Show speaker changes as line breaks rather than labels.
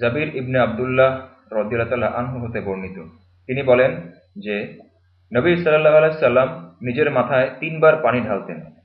জাবির ইবনে আবদুল্লাহ রদিয়াল্লাহ আনহু হতে বর্ণিত। তিনি বলেন যে, নবী সাল্লাহ আলাইসাল্লাম নিজের মাথায় তিনবার পানি ঢালতেন।